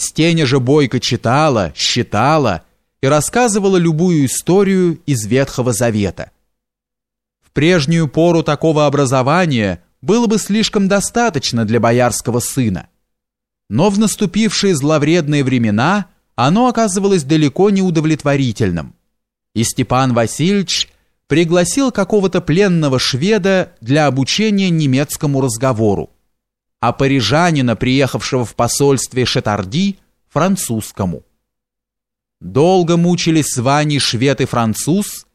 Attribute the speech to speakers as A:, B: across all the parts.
A: Стеня же бойко читала, считала и рассказывала любую историю из Ветхого Завета. В прежнюю пору такого образования было бы слишком достаточно для боярского сына. Но в наступившие зловредные времена оно оказывалось далеко не удовлетворительным. И Степан Васильевич пригласил какого-то пленного шведа для обучения немецкому разговору а парижанина, приехавшего в посольстве Шетарди, французскому. Долго мучились с Ваней швед и француз,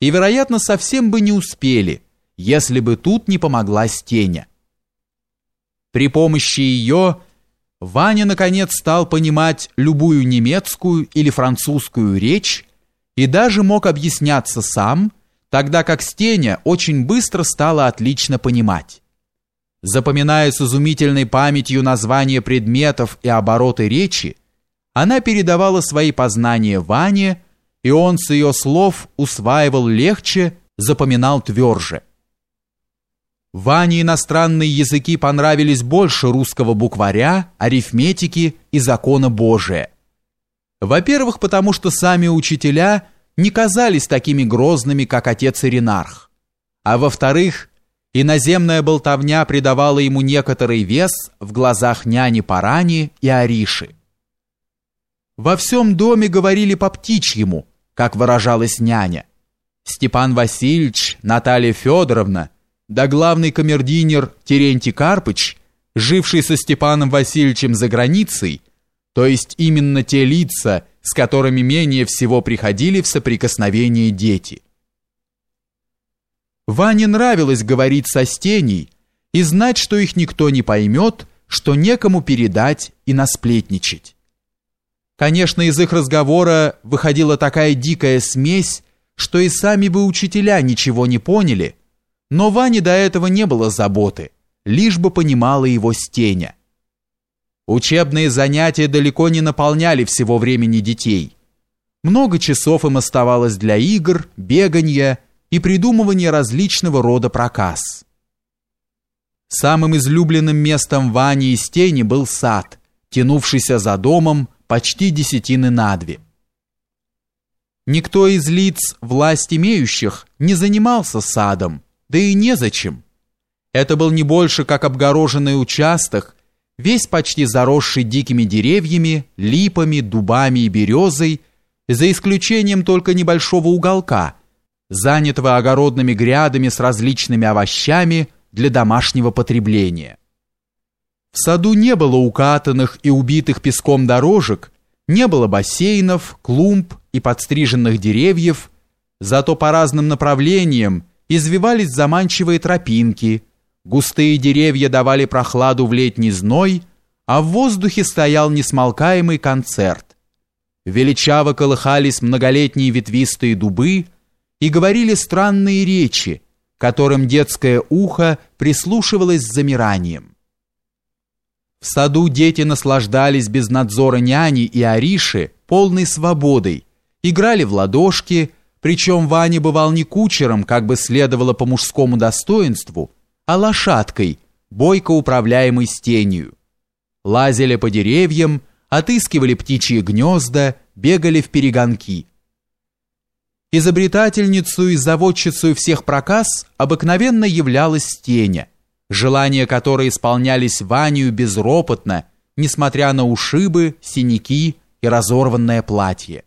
A: и, вероятно, совсем бы не успели, если бы тут не помогла Стеня. При помощи ее Ваня, наконец, стал понимать любую немецкую или французскую речь и даже мог объясняться сам, тогда как Стеня очень быстро стала отлично понимать запоминая с изумительной памятью названия предметов и обороты речи, она передавала свои познания Ване, и он с ее слов усваивал легче, запоминал тверже. Ване иностранные языки понравились больше русского букваря, арифметики и закона Божия. Во-первых, потому что сами учителя не казались такими грозными, как отец Иринарх. А во-вторых, Иноземная болтовня придавала ему некоторый вес в глазах няни Парани и Ариши. Во всем доме говорили по птичьему, как выражалась няня. Степан Васильевич, Наталья Федоровна, да главный камердинер Терентий Карпыч, живший со Степаном Васильевичем за границей, то есть именно те лица, с которыми менее всего приходили в соприкосновение дети – Ване нравилось говорить со стеней и знать, что их никто не поймет, что некому передать и насплетничать. Конечно, из их разговора выходила такая дикая смесь, что и сами бы учителя ничего не поняли, но Ване до этого не было заботы, лишь бы понимала его стеня. Учебные занятия далеко не наполняли всего времени детей. Много часов им оставалось для игр, бегания, и придумывание различного рода проказ. Самым излюбленным местом Вани и Стени был сад, тянувшийся за домом почти десятины на две. Никто из лиц власть имеющих не занимался садом, да и незачем. Это был не больше как обгороженный участок, весь почти заросший дикими деревьями, липами, дубами и березой, за исключением только небольшого уголка – занятого огородными грядами с различными овощами для домашнего потребления. В саду не было укатанных и убитых песком дорожек, не было бассейнов, клумб и подстриженных деревьев, зато по разным направлениям извивались заманчивые тропинки, густые деревья давали прохладу в летний зной, а в воздухе стоял несмолкаемый концерт. Величаво колыхались многолетние ветвистые дубы, и говорили странные речи, которым детское ухо прислушивалось с замиранием. В саду дети наслаждались без надзора няни и Ариши полной свободой, играли в ладошки, причем Ваня бывал не кучером, как бы следовало по мужскому достоинству, а лошадкой, бойко управляемой стенью. Лазили по деревьям, отыскивали птичьи гнезда, бегали в перегонки – Изобретательницу и заводчицу всех проказ обыкновенно являлась Стеня, желания которой исполнялись Ваню безропотно, несмотря на ушибы, синяки и разорванное платье.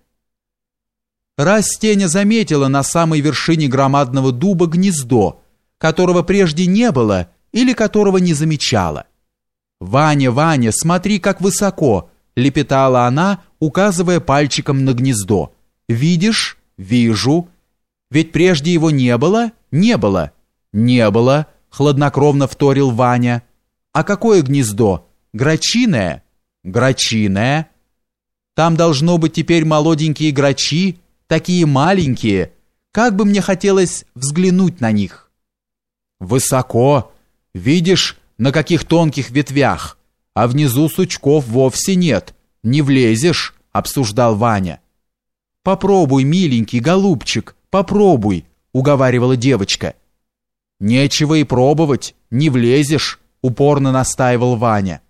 A: Раз Стеня заметила на самой вершине громадного дуба гнездо, которого прежде не было или которого не замечала. «Ваня, Ваня, смотри, как высоко!» — лепетала она, указывая пальчиком на гнездо. «Видишь?» Вижу. Ведь прежде его не было? Не было. Не было, хладнокровно вторил Ваня. А какое гнездо? Грачиное? Грачиное. Там должно быть теперь молоденькие грачи, такие маленькие. Как бы мне хотелось взглянуть на них. Высоко. Видишь, на каких тонких ветвях. А внизу сучков вовсе нет. Не влезешь, обсуждал Ваня. Попробуй, миленький голубчик, попробуй, уговаривала девочка. Нечего и пробовать, не влезешь, упорно настаивал Ваня.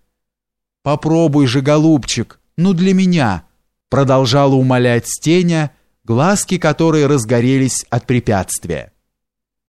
A: Попробуй же, голубчик, ну для меня, продолжала умолять Стеня, глазки которой разгорелись от препятствия.